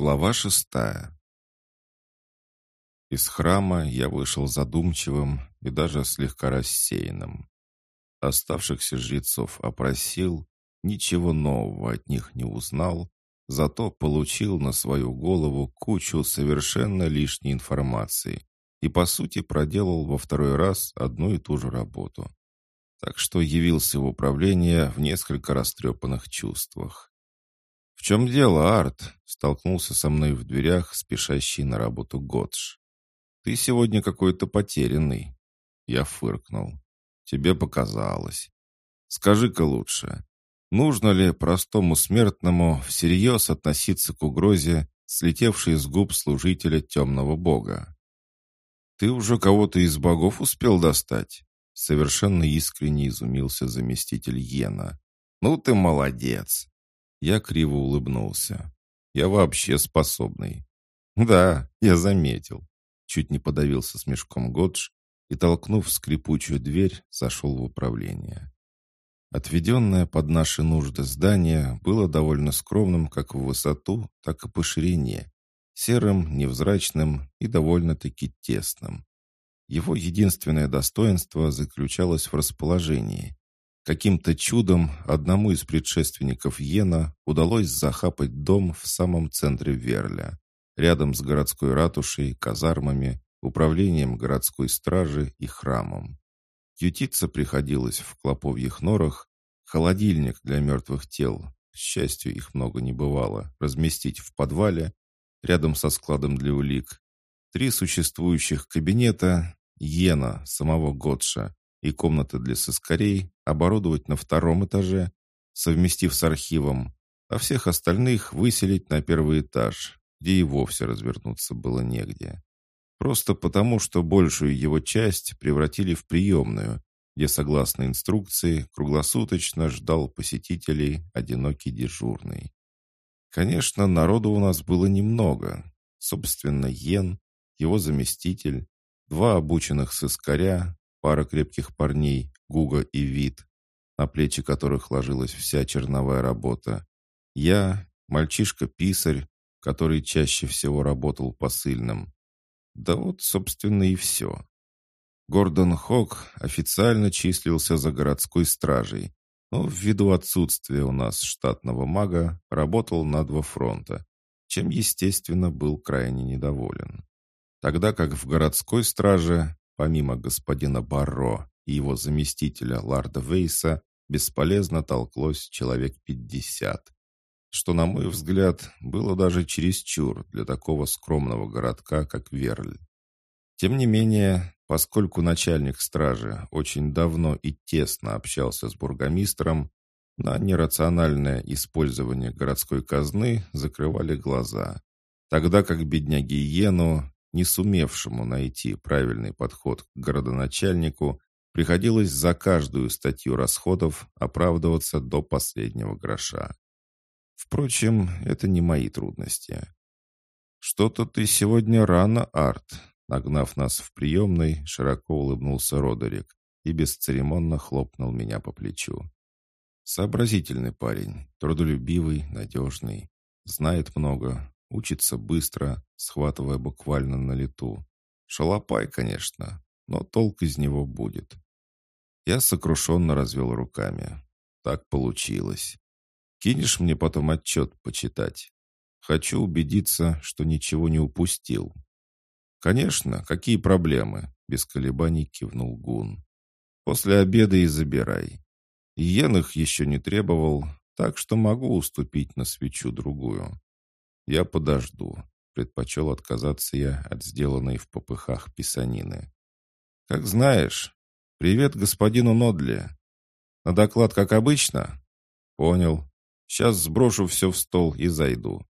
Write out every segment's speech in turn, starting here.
Глава шестая Из храма я вышел задумчивым и даже слегка рассеянным. Оставшихся жрецов опросил, ничего нового от них не узнал, зато получил на свою голову кучу совершенно лишней информации и, по сути, проделал во второй раз одну и ту же работу. Так что явился в управление в несколько растрепанных чувствах. «В чем дело, Арт?» — столкнулся со мной в дверях, спешащий на работу Годж. «Ты сегодня какой-то потерянный». Я фыркнул. «Тебе показалось. Скажи-ка лучше, нужно ли простому смертному всерьез относиться к угрозе, слетевшей с губ служителя темного бога?» «Ты уже кого-то из богов успел достать?» Совершенно искренне изумился заместитель Йена. «Ну ты молодец! Я криво улыбнулся. «Я вообще способный». «Да, я заметил». Чуть не подавился смешком Годж и, толкнув скрипучую дверь, зашел в управление. Отведенное под наши нужды здание было довольно скромным как в высоту, так и по ширине, серым, невзрачным и довольно-таки тесным. Его единственное достоинство заключалось в расположении. Каким-то чудом одному из предшественников Йена удалось захапать дом в самом центре Верля, рядом с городской ратушей, казармами, управлением городской стражи и храмом. Ютиться приходилось в клоповьих норах, холодильник для мертвых тел, к счастью, их много не бывало, разместить в подвале, рядом со складом для улик, три существующих кабинета, Йена, самого Готша, и комнаты для соскорей оборудовать на втором этаже, совместив с архивом, а всех остальных выселить на первый этаж, где и вовсе развернуться было негде. Просто потому, что большую его часть превратили в приемную, где, согласно инструкции, круглосуточно ждал посетителей одинокий дежурный. Конечно, народу у нас было немного. Собственно, Йен, его заместитель, два обученных сыскаря, пара крепких парней, Гуга и Вит, на плечи которых ложилась вся черновая работа. Я, мальчишка-писарь, который чаще всего работал посыльным. Да вот, собственно, и все. Гордон Хок официально числился за городской стражей, но ввиду отсутствия у нас штатного мага работал на два фронта, чем, естественно, был крайне недоволен. Тогда как в городской страже Помимо господина Барро и его заместителя Ларда Вейса, бесполезно толклось человек пятьдесят, что, на мой взгляд, было даже чересчур для такого скромного городка, как Верль. Тем не менее, поскольку начальник стражи очень давно и тесно общался с бургомистром, на нерациональное использование городской казны закрывали глаза, тогда как бедняги Йену не сумевшему найти правильный подход к городоначальнику, приходилось за каждую статью расходов оправдываться до последнего гроша. Впрочем, это не мои трудности. «Что-то ты сегодня рано, Арт», Нагнав нас в приемной, широко улыбнулся Родерик и бесцеремонно хлопнул меня по плечу. Сообразительный парень, трудолюбивый, надежный, знает много, Учится быстро, схватывая буквально на лету. Шалопай, конечно, но толк из него будет. Я сокрушенно развел руками. Так получилось. Кинешь мне потом отчет почитать? Хочу убедиться, что ничего не упустил. Конечно, какие проблемы? Без колебаний кивнул Гун. После обеда и забирай. Иен их еще не требовал, так что могу уступить на свечу другую. «Я подожду», — предпочел отказаться я от сделанной в попыхах писанины. «Как знаешь. Привет господину Нодли. На доклад, как обычно?» «Понял. Сейчас сброшу все в стол и зайду».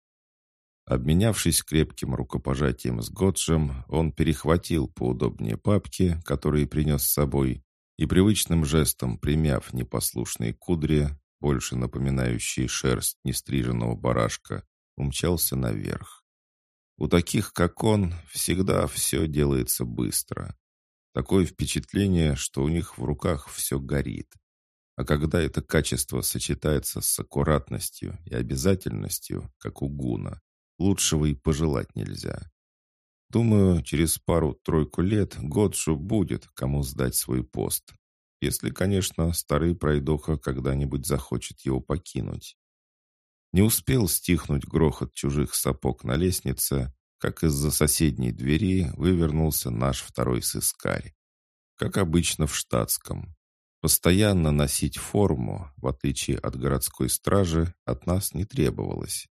Обменявшись крепким рукопожатием с Годжем, он перехватил поудобнее папки, которые принес с собой, и привычным жестом, примяв непослушные кудри, больше напоминающие шерсть нестриженного барашка, умчался наверх. У таких, как он, всегда все делается быстро. Такое впечатление, что у них в руках все горит. А когда это качество сочетается с аккуратностью и обязательностью, как у Гуна, лучшего и пожелать нельзя. Думаю, через пару-тройку лет Годшу будет кому сдать свой пост. Если, конечно, старый пройдоха когда-нибудь захочет его покинуть. Не успел стихнуть грохот чужих сапог на лестнице, как из-за соседней двери вывернулся наш второй сыскарь. Как обычно в штатском. Постоянно носить форму, в отличие от городской стражи, от нас не требовалось.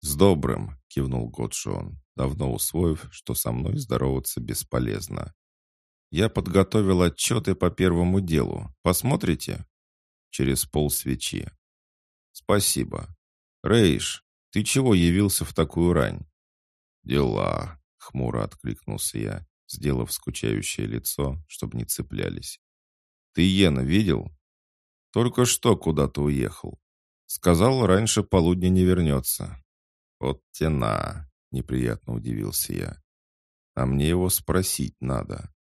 «С добрым!» — кивнул Годжон, давно усвоив, что со мной здороваться бесполезно. «Я подготовил отчеты по первому делу. Посмотрите?» Через пол свечи. «Спасибо. Рейш, ты чего явился в такую рань?» «Дела», — хмуро откликнулся я, сделав скучающее лицо, чтобы не цеплялись. «Ты Йена видел?» «Только что куда-то уехал. Сказал, раньше полудня не вернется». «Вот тена», — неприятно удивился я. «А мне его спросить надо».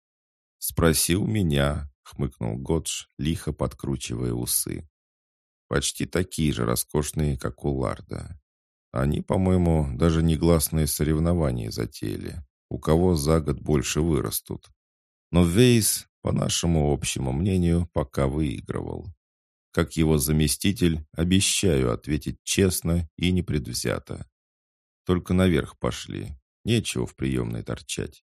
«Спроси у меня», — хмыкнул Годж, лихо подкручивая усы. «Почти такие же роскошные, как у Ларда. Они, по-моему, даже негласные соревнования затеяли. У кого за год больше вырастут. Но Вейс, по нашему общему мнению, пока выигрывал. Как его заместитель, обещаю ответить честно и непредвзято. Только наверх пошли. Нечего в приемной торчать.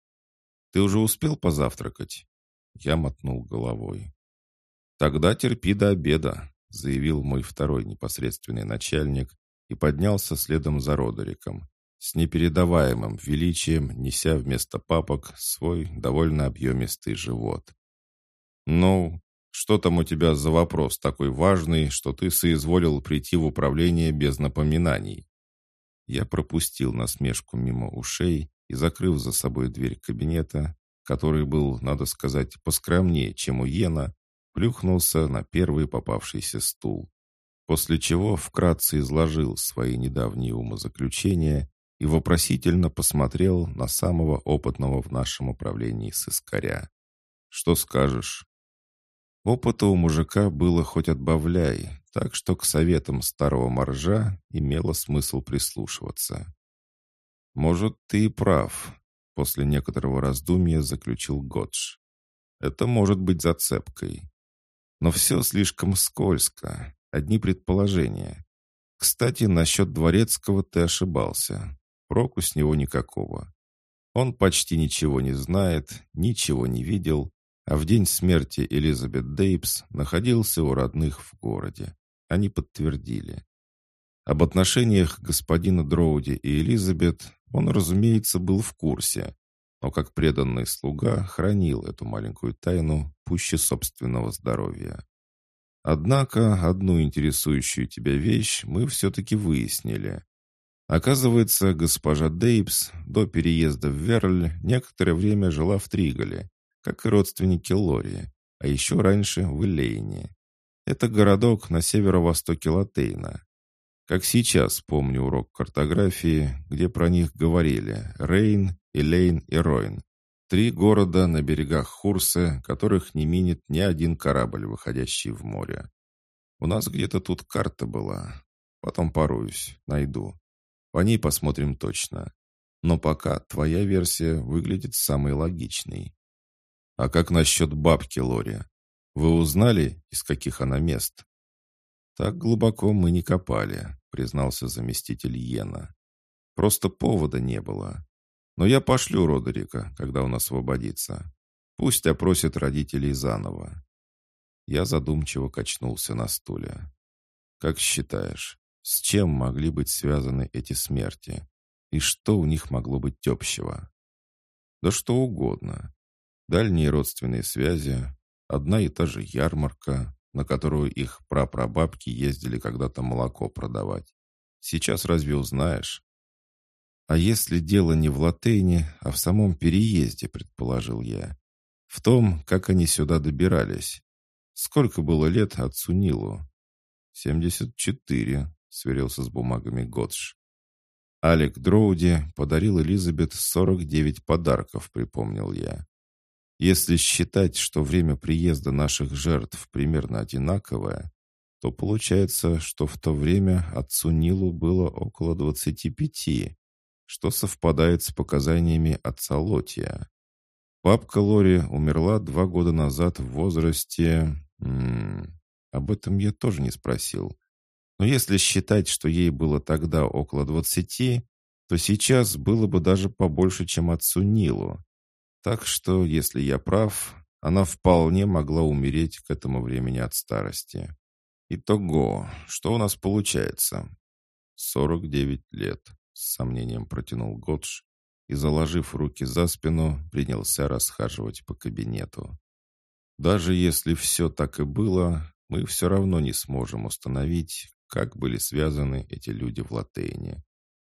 Ты уже успел позавтракать? Я мотнул головой. Тогда терпи до обеда, заявил мой второй непосредственный начальник и поднялся следом за Родериком, с непередаваемым величием, неся вместо папок свой довольно объемистый живот. «Ну, что там у тебя за вопрос такой важный, что ты соизволил прийти в управление без напоминаний?» Я пропустил насмешку мимо ушей и, закрыв за собой дверь кабинета, который был, надо сказать, поскромнее, чем у Йена, плюхнулся на первый попавшийся стул. После чего вкратце изложил свои недавние умозаключения и вопросительно посмотрел на самого опытного в нашем управлении сыскаря. «Что скажешь?» Опыта у мужика было хоть отбавляй, так что к советам старого моржа имело смысл прислушиваться. «Может, ты и прав», — после некоторого раздумья заключил Годж. «Это может быть зацепкой. Но все слишком скользко, одни предположения. Кстати, насчет Дворецкого ты ошибался. Проку с него никакого. Он почти ничего не знает, ничего не видел, а в день смерти Элизабет Дейпс находился у родных в городе. Они подтвердили. Об отношениях господина Дроуди и Элизабет он, разумеется, был в курсе, но как преданный слуга хранил эту маленькую тайну пуще собственного здоровья. Однако одну интересующую тебя вещь мы все-таки выяснили. Оказывается, госпожа Дейпс до переезда в Верль некоторое время жила в Триголе, как и родственники Лори, а еще раньше в Элейне. Это городок на северо-востоке Латейна. Как сейчас помню урок картографии, где про них говорили Рейн, Элейн и Ройн. Три города на берегах Хурсы, которых не минит ни один корабль, выходящий в море. У нас где-то тут карта была. Потом поруюсь, найду. По ней посмотрим точно. Но пока твоя версия выглядит самой логичной. А как насчет бабки Лори? Вы узнали, из каких она мест? Так глубоко мы не копали, признался заместитель Йена. Просто повода не было. Но я пошлю Родерика, когда он освободится. Пусть опросит родителей заново. Я задумчиво качнулся на стуле. Как считаешь, с чем могли быть связаны эти смерти? И что у них могло быть общего? Да что угодно. Дальние родственные связи, одна и та же ярмарка, на которую их прапрабабки ездили когда-то молоко продавать. Сейчас разве узнаешь? А если дело не в Латейне, а в самом переезде, предположил я. В том, как они сюда добирались. Сколько было лет отцу Нилу? «Семьдесят четыре», сверился с бумагами Годж. Алек Дроуди подарил Элизабет 49 подарков, припомнил я. Если считать, что время приезда наших жертв примерно одинаковое, то получается, что в то время отцу Нилу было около 25, что совпадает с показаниями отца Лотия. Папка Лори умерла два года назад в возрасте... М -м, об этом я тоже не спросил. Но если считать, что ей было тогда около двадцати, то сейчас было бы даже побольше, чем отцу Нилу. Так что, если я прав, она вполне могла умереть к этому времени от старости. Итого, что у нас получается? Сорок девять лет, с сомнением протянул Годж и, заложив руки за спину, принялся расхаживать по кабинету. Даже если все так и было, мы все равно не сможем установить, как были связаны эти люди в Латейне.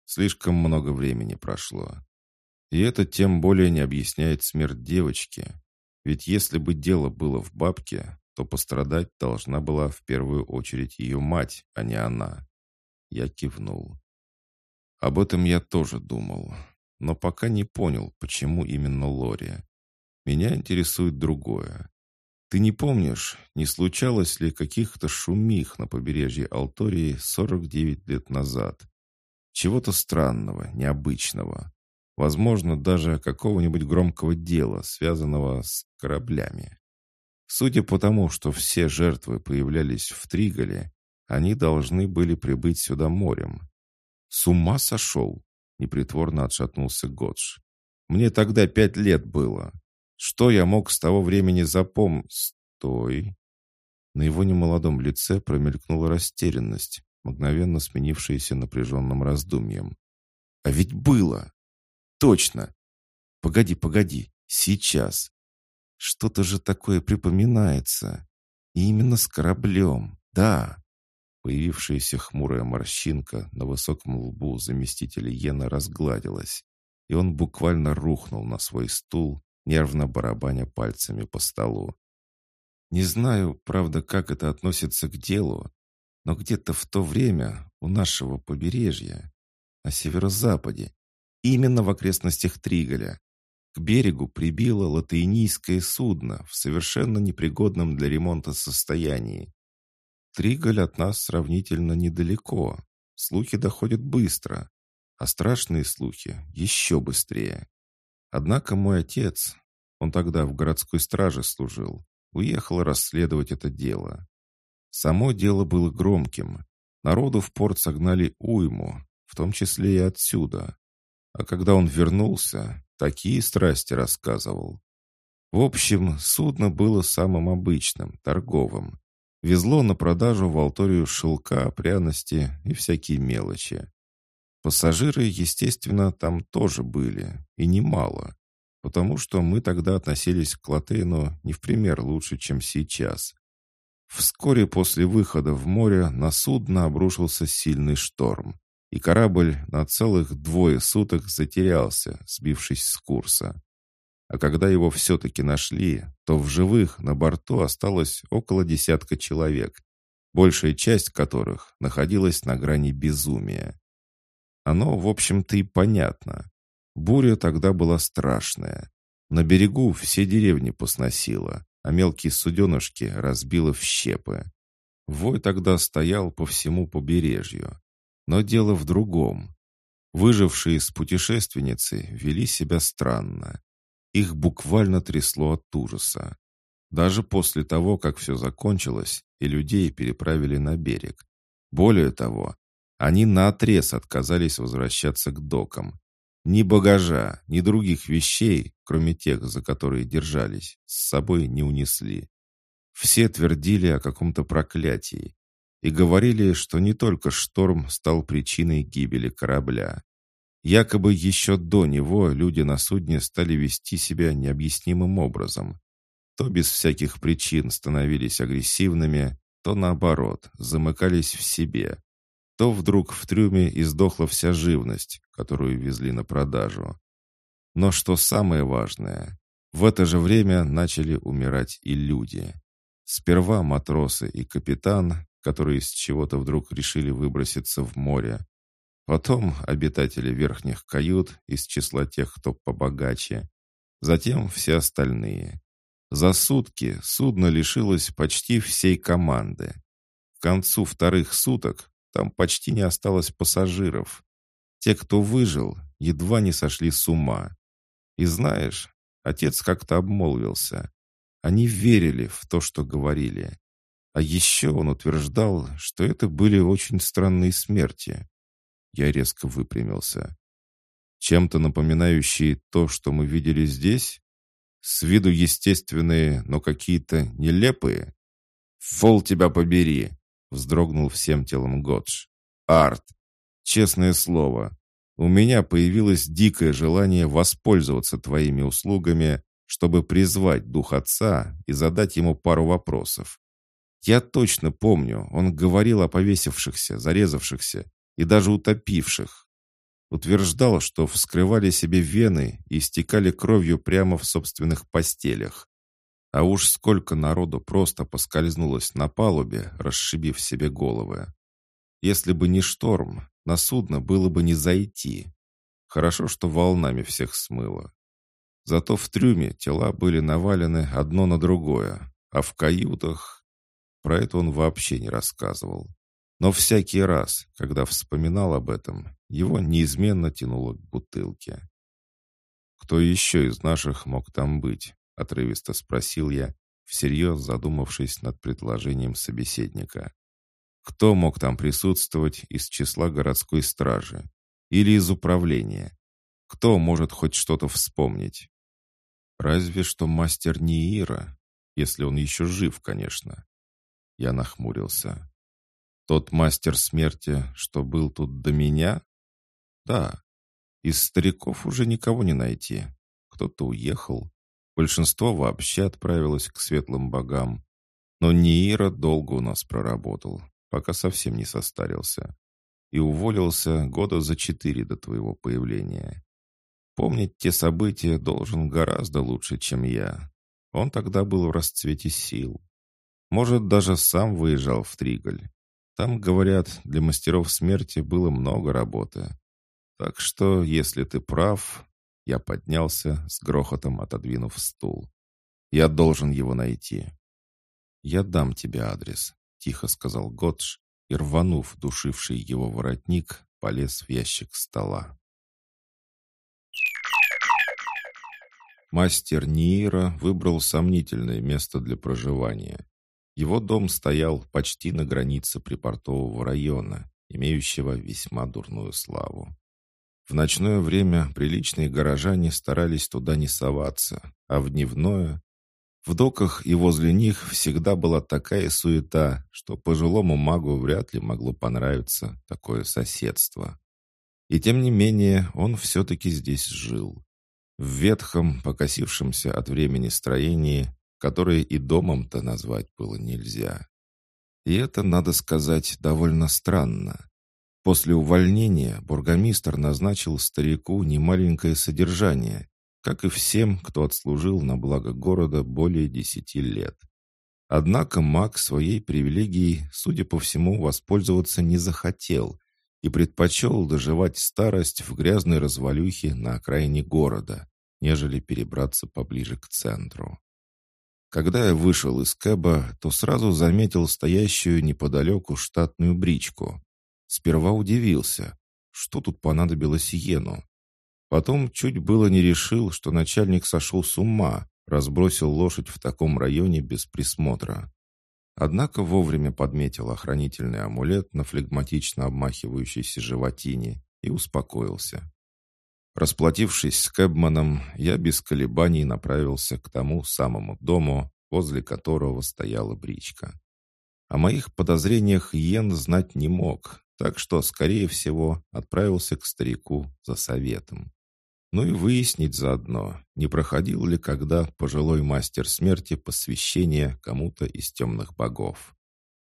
Слишком много времени прошло. И это тем более не объясняет смерть девочки. Ведь если бы дело было в бабке, то пострадать должна была в первую очередь ее мать, а не она. Я кивнул. Об этом я тоже думал, но пока не понял, почему именно Лори. Меня интересует другое. Ты не помнишь, не случалось ли каких-то шумих на побережье Алтории 49 лет назад? Чего-то странного, необычного. Возможно, даже какого-нибудь громкого дела, связанного с кораблями. Судя по тому, что все жертвы появлялись в Триголе, они должны были прибыть сюда морем. «С ума сошел!» — непритворно отшатнулся Годж. «Мне тогда пять лет было. Что я мог с того времени запомнить? Стой!» На его немолодом лице промелькнула растерянность, мгновенно сменившаяся напряженным раздумьем. «А ведь было! Точно! Погоди, погоди, сейчас! Что-то же такое припоминается. И именно с кораблем, да!» Появившаяся хмурая морщинка на высоком лбу заместителя Йена разгладилась, и он буквально рухнул на свой стул, нервно барабаня пальцами по столу. Не знаю, правда, как это относится к делу, но где-то в то время у нашего побережья, на северо-западе, именно в окрестностях Триголя, к берегу прибило латынийское судно в совершенно непригодном для ремонта состоянии. Триголь от нас сравнительно недалеко. Слухи доходят быстро, а страшные слухи еще быстрее. Однако мой отец, он тогда в городской страже служил, уехал расследовать это дело. Само дело было громким. Народу в порт согнали уйму, в том числе и отсюда. А когда он вернулся, такие страсти рассказывал. В общем, судно было самым обычным, торговым. Везло на продажу в Алторию шелка, пряности и всякие мелочи. Пассажиры, естественно, там тоже были, и немало, потому что мы тогда относились к Латейну не в пример лучше, чем сейчас. Вскоре после выхода в море на судно обрушился сильный шторм, и корабль на целых двое суток затерялся, сбившись с курса. А когда его все-таки нашли, то в живых на борту осталось около десятка человек, большая часть которых находилась на грани безумия. Оно, в общем-то, и понятно. Буря тогда была страшная. На берегу все деревни посносило, а мелкие суденышки разбило в щепы. Вой тогда стоял по всему побережью. Но дело в другом. Выжившие с путешественницы вели себя странно. Их буквально трясло от ужаса. Даже после того, как все закончилось, и людей переправили на берег. Более того, они наотрез отказались возвращаться к докам. Ни багажа, ни других вещей, кроме тех, за которые держались, с собой не унесли. Все твердили о каком-то проклятии и говорили, что не только шторм стал причиной гибели корабля. Якобы еще до него люди на судне стали вести себя необъяснимым образом. То без всяких причин становились агрессивными, то наоборот, замыкались в себе, то вдруг в трюме издохла вся живность, которую везли на продажу. Но что самое важное, в это же время начали умирать и люди. Сперва матросы и капитан, которые из чего-то вдруг решили выброситься в море. Потом обитатели верхних кают из числа тех, кто побогаче. Затем все остальные. За сутки судно лишилось почти всей команды. К концу вторых суток там почти не осталось пассажиров. Те, кто выжил, едва не сошли с ума. И знаешь, отец как-то обмолвился. Они верили в то, что говорили. А еще он утверждал, что это были очень странные смерти. Я резко выпрямился. Чем-то напоминающие то, что мы видели здесь? С виду естественные, но какие-то нелепые? «Фол тебя побери!» — вздрогнул всем телом Годж. «Арт! Честное слово, у меня появилось дикое желание воспользоваться твоими услугами, чтобы призвать дух отца и задать ему пару вопросов. Я точно помню, он говорил о повесившихся, зарезавшихся и даже утопивших. Утверждал, что вскрывали себе вены и истекали кровью прямо в собственных постелях. А уж сколько народу просто поскользнулось на палубе, расшибив себе головы. Если бы не шторм, на судно было бы не зайти. Хорошо, что волнами всех смыло. Зато в трюме тела были навалены одно на другое, а в каютах про это он вообще не рассказывал. Но всякий раз, когда вспоминал об этом, его неизменно тянуло к бутылке. «Кто еще из наших мог там быть?» — отрывисто спросил я, всерьез задумавшись над предложением собеседника. «Кто мог там присутствовать из числа городской стражи? Или из управления? Кто может хоть что-то вспомнить?» «Разве что мастер Ниира, если он еще жив, конечно». Я нахмурился. «Тот мастер смерти, что был тут до меня?» «Да. Из стариков уже никого не найти. Кто-то уехал. Большинство вообще отправилось к светлым богам. Но Ниира долго у нас проработал, пока совсем не состарился. И уволился года за четыре до твоего появления. Помнить те события должен гораздо лучше, чем я. Он тогда был в расцвете сил. Может, даже сам выезжал в Триголь. Там, говорят, для мастеров смерти было много работы. Так что, если ты прав, я поднялся, с грохотом отодвинув стул. Я должен его найти. Я дам тебе адрес, тихо сказал Готш и, рванув душивший его воротник, полез в ящик стола. Мастер Ниира выбрал сомнительное место для проживания. Его дом стоял почти на границе припортового района, имеющего весьма дурную славу. В ночное время приличные горожане старались туда не соваться, а в дневное... В доках и возле них всегда была такая суета, что пожилому магу вряд ли могло понравиться такое соседство. И тем не менее он все-таки здесь жил. В ветхом, покосившемся от времени строении, которое и домом-то назвать было нельзя. И это, надо сказать, довольно странно. После увольнения бургомистр назначил старику немаленькое содержание, как и всем, кто отслужил на благо города более десяти лет. Однако маг своей привилегией, судя по всему, воспользоваться не захотел и предпочел доживать старость в грязной развалюхе на окраине города, нежели перебраться поближе к центру. Когда я вышел из кэба, то сразу заметил стоящую неподалеку штатную бричку. Сперва удивился, что тут понадобилось Йену. Потом чуть было не решил, что начальник сошел с ума, разбросил лошадь в таком районе без присмотра. Однако вовремя подметил охранительный амулет на флегматично обмахивающейся животине и успокоился. Расплатившись с Кэбманом, я без колебаний направился к тому самому дому, возле которого стояла бричка. О моих подозрениях Йен знать не мог, так что, скорее всего, отправился к старику за советом. Ну и выяснить заодно, не проходил ли когда пожилой мастер смерти посвящение кому-то из темных богов.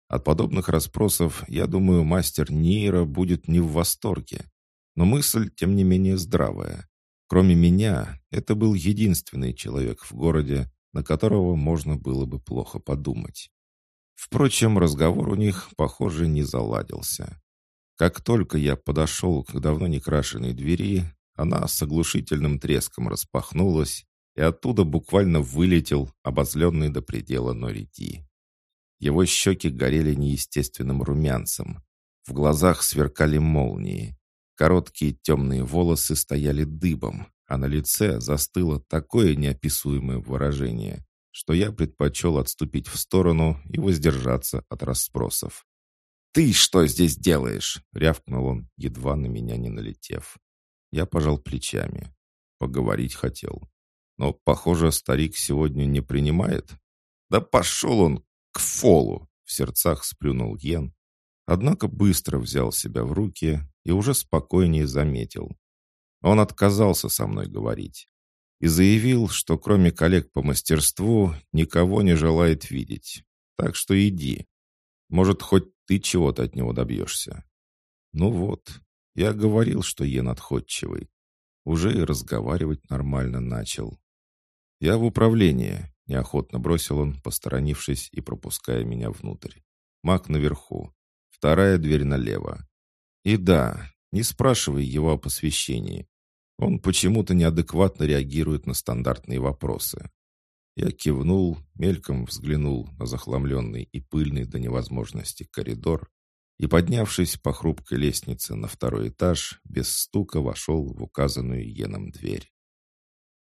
От подобных расспросов, я думаю, мастер Нейра будет не в восторге. Но мысль, тем не менее, здравая. Кроме меня, это был единственный человек в городе, на которого можно было бы плохо подумать. Впрочем, разговор у них, похоже, не заладился. Как только я подошел к давно не крашенной двери, она с оглушительным треском распахнулась, и оттуда буквально вылетел обозленный до предела Нориди. Его щеки горели неестественным румянцем. В глазах сверкали молнии. Короткие темные волосы стояли дыбом, а на лице застыло такое неописуемое выражение, что я предпочел отступить в сторону и воздержаться от расспросов. «Ты что здесь делаешь?» — рявкнул он, едва на меня не налетев. Я пожал плечами. Поговорить хотел. Но, похоже, старик сегодня не принимает. «Да пошел он к фолу!» — в сердцах сплюнул Йен. Однако быстро взял себя в руки и уже спокойнее заметил. Он отказался со мной говорить и заявил, что кроме коллег по мастерству никого не желает видеть. Так что иди. Может, хоть ты чего-то от него добьешься. Ну вот, я говорил, что Йен отходчивый. Уже и разговаривать нормально начал. Я в управлении, неохотно бросил он, посторонившись и пропуская меня внутрь. Маг наверху. Вторая дверь налево. И да, не спрашивай его о посвящении. Он почему-то неадекватно реагирует на стандартные вопросы. Я кивнул, мельком взглянул на захламленный и пыльный до невозможности коридор и, поднявшись по хрупкой лестнице на второй этаж, без стука вошел в указанную Йеном дверь.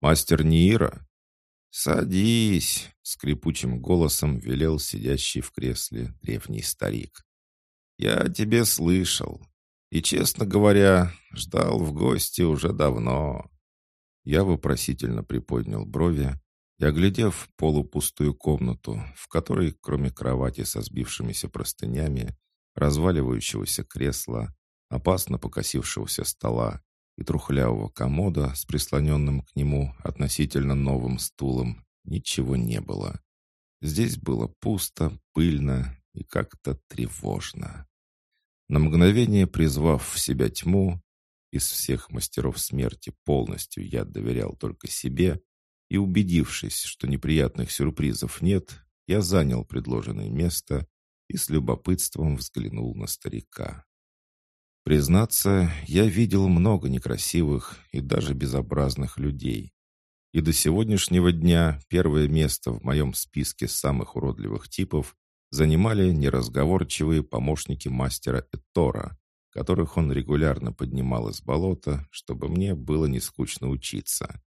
«Мастер Ниира?» «Садись!» — скрипучим голосом велел сидящий в кресле древний старик. «Я тебе слышал. И, честно говоря, ждал в гости уже давно. Я вопросительно приподнял брови и, оглядев полупустую комнату, в которой, кроме кровати со сбившимися простынями, разваливающегося кресла, опасно покосившегося стола и трухлявого комода с прислоненным к нему относительно новым стулом, ничего не было. Здесь было пусто, пыльно и как-то тревожно. На мгновение призвав в себя тьму, из всех мастеров смерти полностью я доверял только себе, и убедившись, что неприятных сюрпризов нет, я занял предложенное место и с любопытством взглянул на старика. Признаться, я видел много некрасивых и даже безобразных людей. И до сегодняшнего дня первое место в моем списке самых уродливых типов занимали неразговорчивые помощники мастера Этора, которых он регулярно поднимал из болота, чтобы мне было не скучно учиться.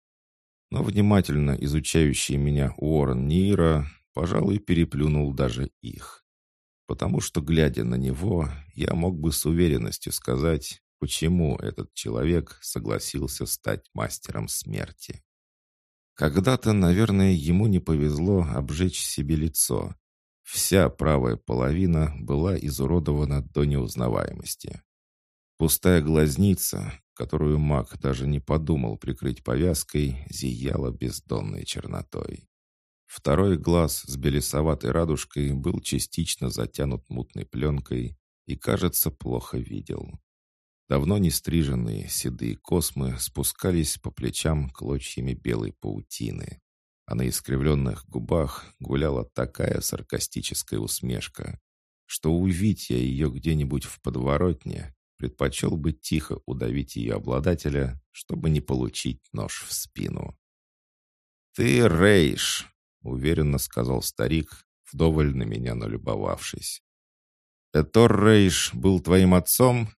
Но внимательно изучающий меня Уоррен Нира, пожалуй, переплюнул даже их. Потому что, глядя на него, я мог бы с уверенностью сказать, почему этот человек согласился стать мастером смерти. Когда-то, наверное, ему не повезло обжечь себе лицо, Вся правая половина была изуродована до неузнаваемости. Пустая глазница, которую маг даже не подумал прикрыть повязкой, зияла бездонной чернотой. Второй глаз с белесоватой радужкой был частично затянут мутной пленкой и, кажется, плохо видел. Давно не стриженные седые космы спускались по плечам клочьями белой паутины а на искривленных губах гуляла такая саркастическая усмешка, что увидеть я ее где-нибудь в подворотне, предпочел бы тихо удавить ее обладателя, чтобы не получить нож в спину. «Ты Рейш», — уверенно сказал старик, вдоволь на меня налюбовавшись. «Этор Рейш был твоим отцом?»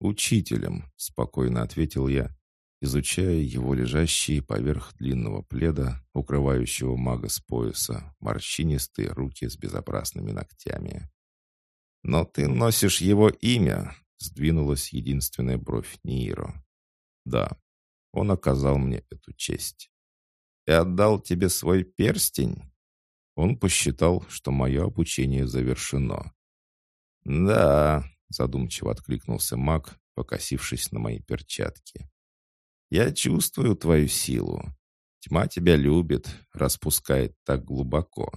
«Учителем», — спокойно ответил я, изучая его лежащие поверх длинного пледа, укрывающего мага с пояса, морщинистые руки с безобразными ногтями. «Но ты носишь его имя», — сдвинулась единственная бровь Нииро. «Да, он оказал мне эту честь. И отдал тебе свой перстень?» Он посчитал, что мое обучение завершено. «Да», — задумчиво откликнулся маг, покосившись на мои перчатки. Я чувствую твою силу. Тьма тебя любит, распускает так глубоко.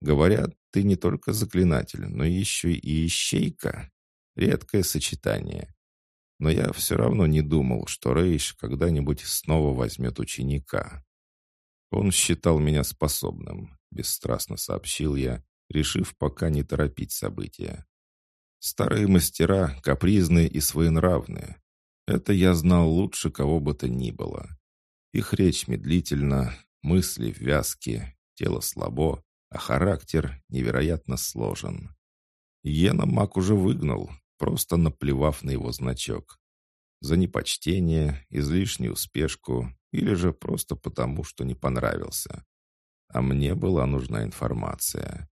Говорят, ты не только заклинатель, но еще и ищейка. Редкое сочетание. Но я все равно не думал, что Рейш когда-нибудь снова возьмет ученика. Он считал меня способным, бесстрастно сообщил я, решив пока не торопить события. Старые мастера капризны и своенравны, это я знал лучше кого бы то ни было. Их речь медлительна, мысли вязки, тело слабо, а характер невероятно сложен. Йена маг уже выгнал, просто наплевав на его значок. за непочтение, излишнюю спешку или же просто потому, что не понравился. А мне была нужна информация.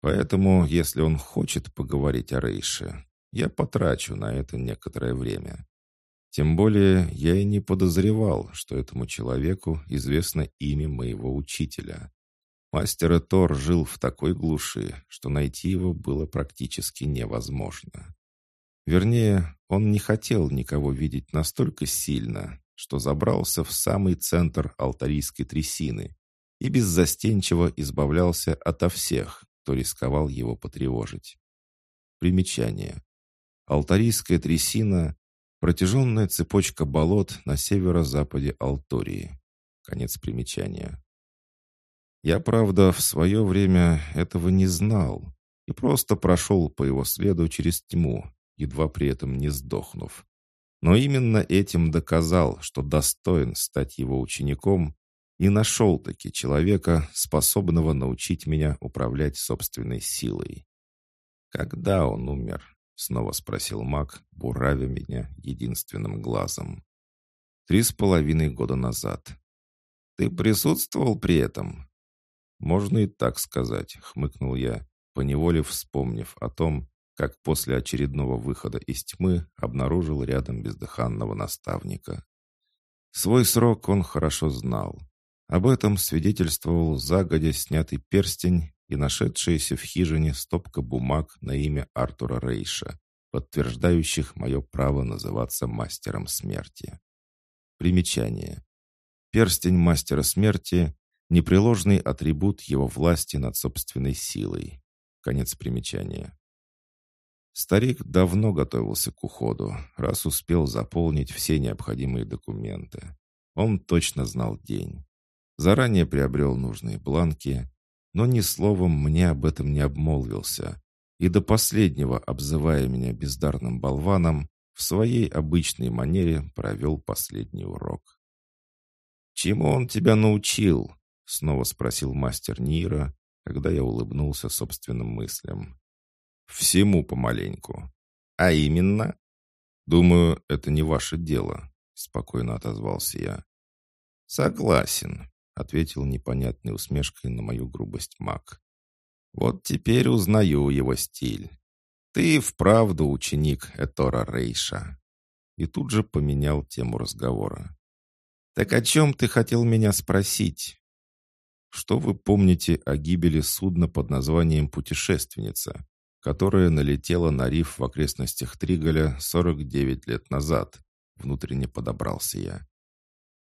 Поэтому, если он хочет поговорить о Рейше, я потрачу на это некоторое время. Тем более я и не подозревал, что этому человеку известно имя моего учителя. Мастер Тор жил в такой глуши, что найти его было практически невозможно. Вернее, он не хотел никого видеть настолько сильно, что забрался в самый центр алтарийской трясины и беззастенчиво избавлялся ото всех, кто рисковал его потревожить. Примечание. Алтарийская трясина – протяженная цепочка болот на северо-западе Алтории. Конец примечания. Я, правда, в свое время этого не знал и просто прошел по его следу через тьму, едва при этом не сдохнув. Но именно этим доказал, что достоин стать его учеником и нашел-таки человека, способного научить меня управлять собственной силой. «Когда он умер?» — снова спросил маг, буравя меня единственным глазом. «Три с половиной года назад». «Ты присутствовал при этом?» «Можно и так сказать», — хмыкнул я, поневоле вспомнив о том, как после очередного выхода из тьмы обнаружил рядом бездыханного наставника. Свой срок он хорошо знал. Об этом свидетельствовал загодя снятый перстень и нашедшаяся в хижине стопка бумаг на имя Артура Рейша, подтверждающих мое право называться мастером смерти. Примечание. Перстень мастера смерти — непреложный атрибут его власти над собственной силой. Конец примечания. Старик давно готовился к уходу, раз успел заполнить все необходимые документы. Он точно знал день. Заранее приобрел нужные бланки, но ни словом мне об этом не обмолвился, и до последнего, обзывая меня бездарным болваном, в своей обычной манере провел последний урок. «Чему он тебя научил?» — снова спросил мастер Нира, когда я улыбнулся собственным мыслям. Всему помаленьку. А именно? Думаю, это не ваше дело, спокойно отозвался я. Согласен, ответил непонятной усмешкой на мою грубость маг. Вот теперь узнаю его стиль. Ты вправду ученик Этора Рейша. И тут же поменял тему разговора. Так о чем ты хотел меня спросить? Что вы помните о гибели судна под названием «Путешественница», которая налетела на риф в окрестностях Триголя 49 лет назад. Внутренне подобрался я.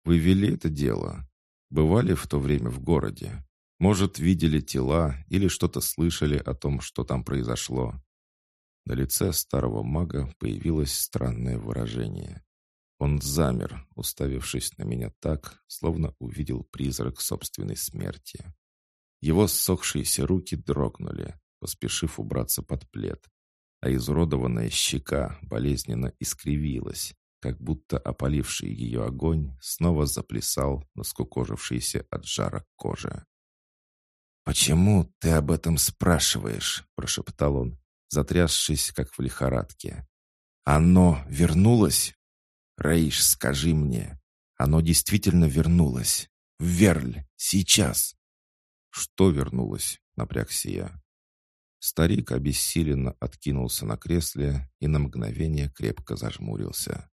Вы вели это дело? Бывали в то время в городе? Может, видели тела или что-то слышали о том, что там произошло? На лице старого мага появилось странное выражение. Он замер, уставившись на меня так, словно увидел призрак собственной смерти. Его ссохшиеся руки дрогнули, поспешив убраться под плед, а изуродованная щека болезненно искривилась, как будто опаливший ее огонь снова заплясал на скукожившейся от жара коже. «Почему ты об этом спрашиваешь?» — прошептал он, затрясшись, как в лихорадке. «Оно вернулось? Раиш, скажи мне, оно действительно вернулось? В Верль, сейчас!» «Что вернулось?» — напрягся я. Старик обессиленно откинулся на кресле и на мгновение крепко зажмурился.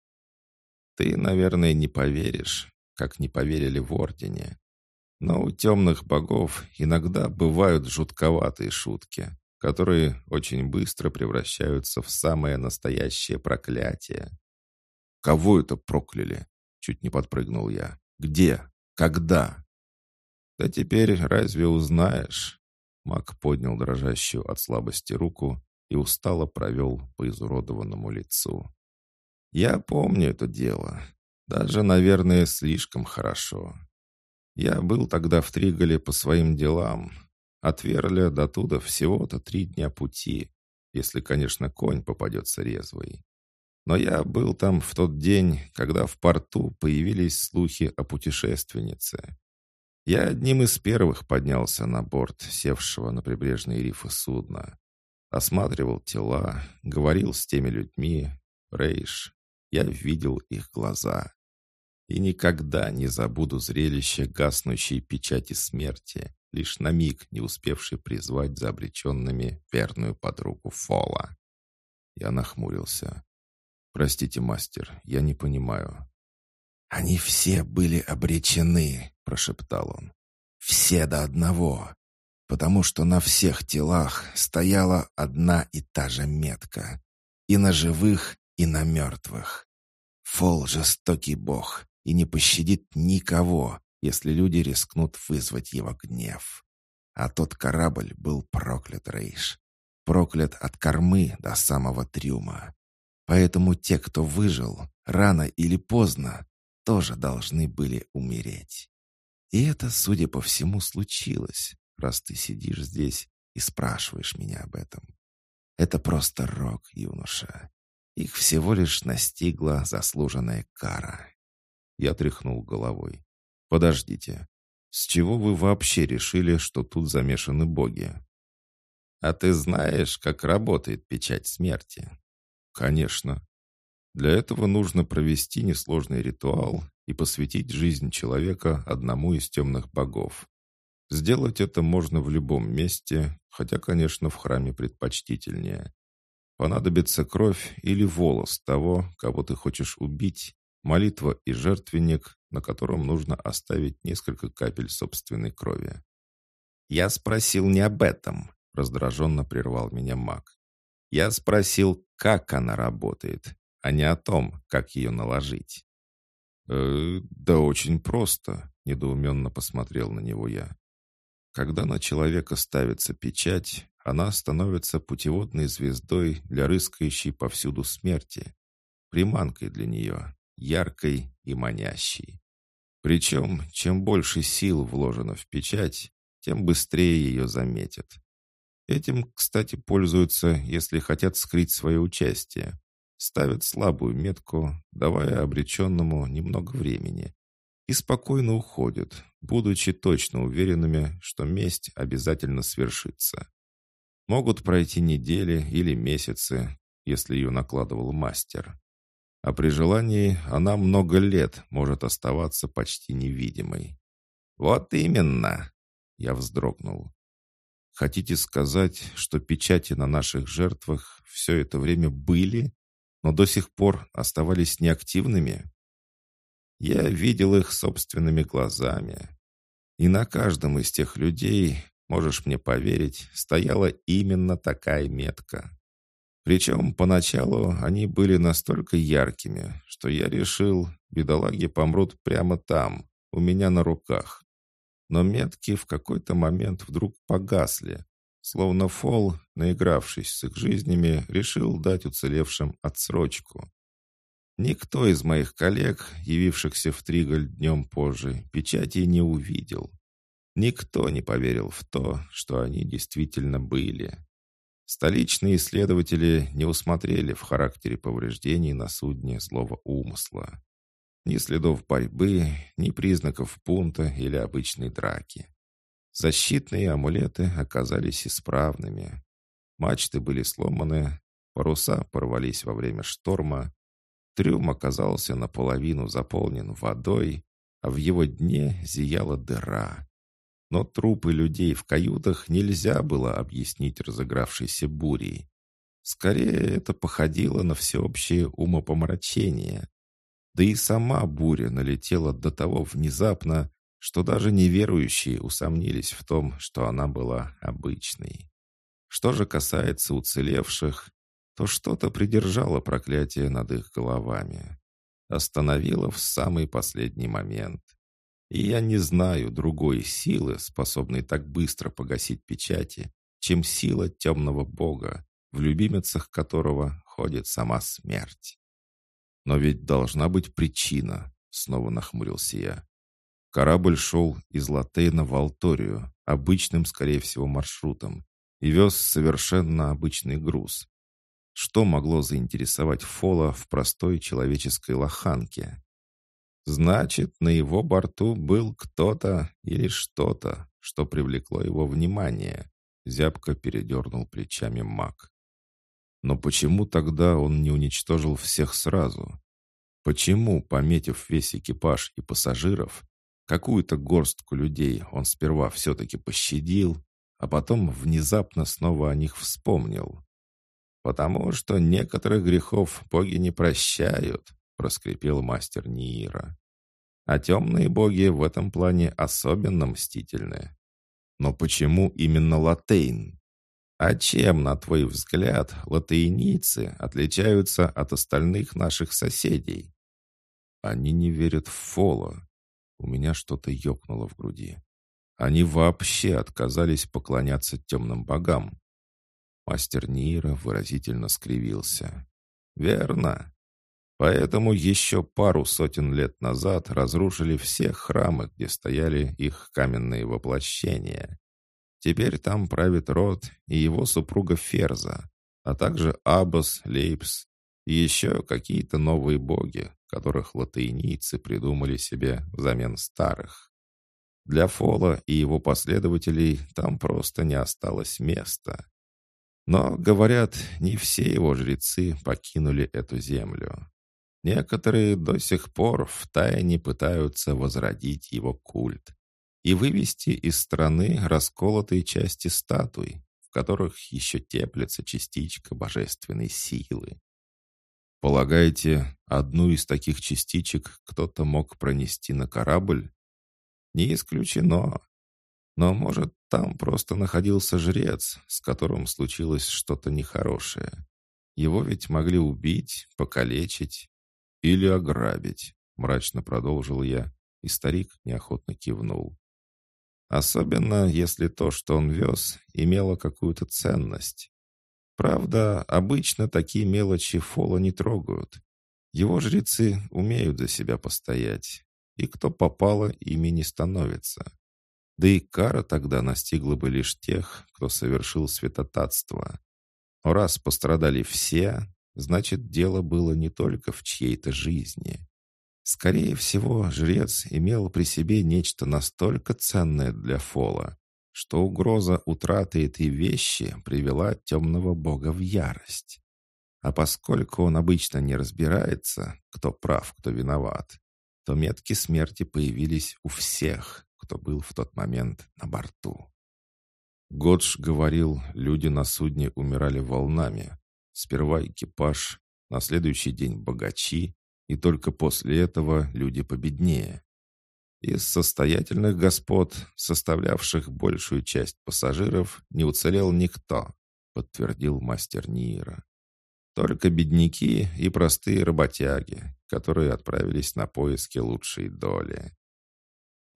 «Ты, наверное, не поверишь, как не поверили в Ордене. Но у темных богов иногда бывают жутковатые шутки, которые очень быстро превращаются в самое настоящее проклятие. «Кого это прокляли?» — чуть не подпрыгнул я. «Где? Когда?» «Да теперь разве узнаешь?» Мак поднял дрожащую от слабости руку и устало провел по изуродованному лицу. «Я помню это дело. Даже, наверное, слишком хорошо. Я был тогда в Триголе по своим делам. От Верля до туда всего-то три дня пути, если, конечно, конь попадется резвый. Но я был там в тот день, когда в порту появились слухи о путешественнице. Я одним из первых поднялся на борт севшего на прибрежные рифы судна. Осматривал тела, говорил с теми людьми. Рейш. Я видел их глаза. И никогда не забуду зрелище гаснущей печати смерти, лишь на миг не успевший призвать за обреченными верную подругу Фола. Я нахмурился. «Простите, мастер, я не понимаю». «Они все были обречены», — прошептал он. «Все до одного, потому что на всех телах стояла одна и та же метка. И на живых, и на мертвых. Фол — жестокий бог и не пощадит никого, если люди рискнут вызвать его гнев. А тот корабль был проклят, Рейш. Проклят от кормы до самого трюма. Поэтому те, кто выжил, рано или поздно, тоже должны были умереть. И это, судя по всему, случилось, раз ты сидишь здесь и спрашиваешь меня об этом. Это просто рок, юноша. Их всего лишь настигла заслуженная кара. Я тряхнул головой. «Подождите. С чего вы вообще решили, что тут замешаны боги?» «А ты знаешь, как работает печать смерти?» «Конечно. Для этого нужно провести несложный ритуал и посвятить жизнь человека одному из темных богов. Сделать это можно в любом месте, хотя, конечно, в храме предпочтительнее. Понадобится кровь или волос того, кого ты хочешь убить, молитва и жертвенник, на котором нужно оставить несколько капель собственной крови. «Я спросил не об этом», — раздраженно прервал меня маг. «Я спросил, как она работает, а не о том, как ее наложить». «Э, «Да очень просто», — недоуменно посмотрел на него я. Когда на человека ставится печать, она становится путеводной звездой для рыскающей повсюду смерти, приманкой для нее, яркой и манящей. Причем, чем больше сил вложено в печать, тем быстрее ее заметят. Этим, кстати, пользуются, если хотят скрыть свое участие. Ставят слабую метку, давая обреченному немного времени, и спокойно уходят, будучи точно уверенными, что месть обязательно свершится. Могут пройти недели или месяцы, если ее накладывал мастер. А при желании она много лет может оставаться почти невидимой. «Вот именно!» — я вздрогнул. «Хотите сказать, что печати на наших жертвах все это время были, но до сих пор оставались неактивными?» Я видел их собственными глазами. И на каждом из тех людей, можешь мне поверить, стояла именно такая метка. Причем поначалу они были настолько яркими, что я решил, бедолаги помрут прямо там, у меня на руках. Но метки в какой-то момент вдруг погасли, словно Фол, наигравшись с их жизнями, решил дать уцелевшим отсрочку. Никто из моих коллег, явившихся в Триголь днем позже, печати не увидел. Никто не поверил в то, что они действительно были. Столичные исследователи не усмотрели в характере повреждений на судне злого умысла. Ни следов борьбы, ни признаков пункта или обычной драки. Защитные амулеты оказались исправными. Мачты были сломаны, паруса порвались во время шторма, Трюм оказался наполовину заполнен водой, а в его дне зияла дыра. Но трупы людей в каютах нельзя было объяснить разыгравшейся бурей. Скорее, это походило на всеобщее умопомрачение. Да и сама буря налетела до того внезапно, что даже неверующие усомнились в том, что она была обычной. Что же касается уцелевших, то что-то придержало проклятие над их головами. Остановило в самый последний момент. И я не знаю другой силы, способной так быстро погасить печати, чем сила темного бога, в любимицах которого ходит сама смерть. Но ведь должна быть причина, снова нахмурился я. Корабль шел из Латейна в Алторию, обычным, скорее всего, маршрутом, и вез совершенно обычный груз, что могло заинтересовать Фола в простой человеческой лоханке? Значит, на его борту был кто-то или что-то, что привлекло его внимание. Зябко передернул плечами маг. Но почему тогда он не уничтожил всех сразу? Почему, пометив весь экипаж и пассажиров, какую-то горстку людей он сперва все-таки пощадил, а потом внезапно снова о них вспомнил? «Потому что некоторых грехов боги не прощают», — проскрипел мастер Ниира. «А темные боги в этом плане особенно мстительны». «Но почему именно Латейн?» «А чем, на твой взгляд, латейнийцы отличаются от остальных наших соседей?» «Они не верят в Фола». У меня что-то ёкнуло в груди. Они вообще отказались поклоняться темным богам. Мастер Нира выразительно скривился. «Верно. Поэтому еще пару сотен лет назад разрушили все храмы, где стояли их каменные воплощения. Теперь там правит род и его супруга Ферза, а также Абос, Лейпс и еще какие-то новые боги, которых латынийцы придумали себе взамен старых. Для Фола и его последователей там просто не осталось места. Но, говорят, не все его жрецы покинули эту землю. Некоторые до сих пор втайне пытаются возродить его культ и вывести из страны расколотые части статуй, в которых еще теплится частичка божественной силы. Полагаете, одну из таких частичек кто-то мог пронести на корабль? Не исключено. Но, может, там просто находился жрец, с которым случилось что-то нехорошее. Его ведь могли убить, покалечить или ограбить, мрачно продолжил я, и старик неохотно кивнул. Особенно, если то, что он вез, имело какую-то ценность. Правда, обычно такие мелочи Фола не трогают. Его жрецы умеют за себя постоять, и кто попало, ими не становится. Да и кара тогда настигла бы лишь тех, кто совершил святотатство. Но раз пострадали все, значит, дело было не только в чьей-то жизни. Скорее всего, жрец имел при себе нечто настолько ценное для Фола, что угроза утраты этой вещи привела темного бога в ярость. А поскольку он обычно не разбирается, кто прав, кто виноват, то метки смерти появились у всех, кто был в тот момент на борту. Годж говорил, люди на судне умирали волнами. Сперва экипаж, на следующий день богачи, и только после этого люди победнее. Из состоятельных господ, составлявших большую часть пассажиров, не уцелел никто, подтвердил мастер Нира. Только бедняки и простые работяги, которые отправились на поиски лучшей доли.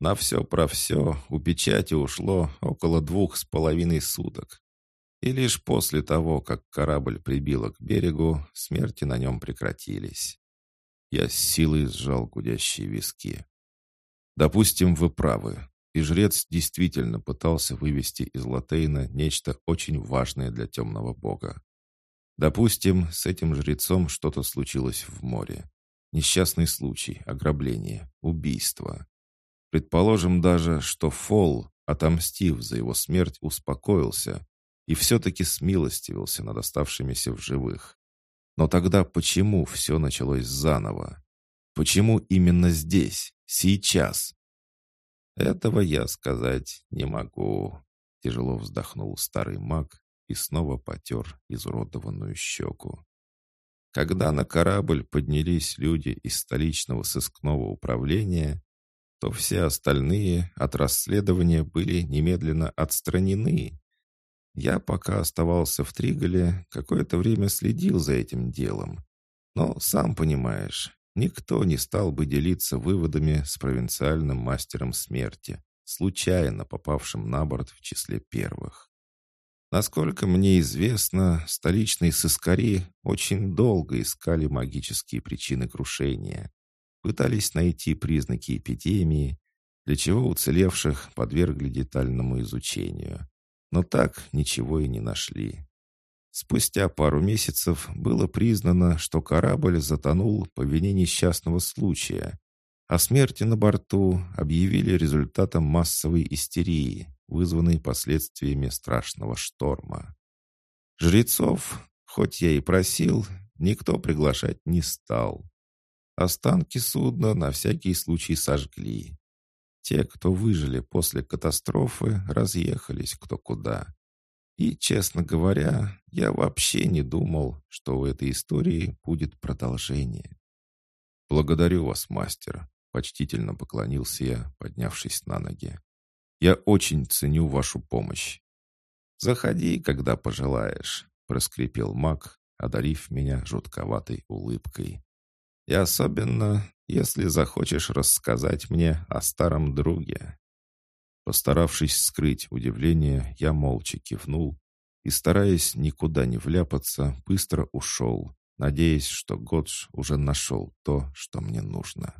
На все про все у печати ушло около двух с половиной суток. И лишь после того, как корабль прибило к берегу, смерти на нем прекратились. Я с силой сжал гудящие виски. Допустим, вы правы, и жрец действительно пытался вывести из Латейна нечто очень важное для темного бога. Допустим, с этим жрецом что-то случилось в море. Несчастный случай, ограбление, убийство. Предположим даже, что Фол, отомстив за его смерть, успокоился и все-таки смилостивился над оставшимися в живых. Но тогда почему все началось заново? Почему именно здесь, сейчас? Этого я сказать не могу. Тяжело вздохнул старый маг и снова потер изуродованную щеку. Когда на корабль поднялись люди из столичного сыскного управления, то все остальные от расследования были немедленно отстранены. Я пока оставался в Триголе, какое-то время следил за этим делом. Но, сам понимаешь, никто не стал бы делиться выводами с провинциальным мастером смерти, случайно попавшим на борт в числе первых. Насколько мне известно, столичные сыскари очень долго искали магические причины крушения пытались найти признаки эпидемии, для чего уцелевших подвергли детальному изучению. Но так ничего и не нашли. Спустя пару месяцев было признано, что корабль затонул по вине несчастного случая, а смерти на борту объявили результатом массовой истерии, вызванной последствиями страшного шторма. Жрецов, хоть я и просил, никто приглашать не стал. Останки судна на всякий случай сожгли. Те, кто выжили после катастрофы, разъехались кто куда. И, честно говоря, я вообще не думал, что у этой истории будет продолжение. «Благодарю вас, мастер», — почтительно поклонился я, поднявшись на ноги. «Я очень ценю вашу помощь». «Заходи, когда пожелаешь», — проскрипел маг, одарив меня жутковатой улыбкой. «И особенно, если захочешь рассказать мне о старом друге». Постаравшись скрыть удивление, я молча кивнул и, стараясь никуда не вляпаться, быстро ушел, надеясь, что Годж уже нашел то, что мне нужно.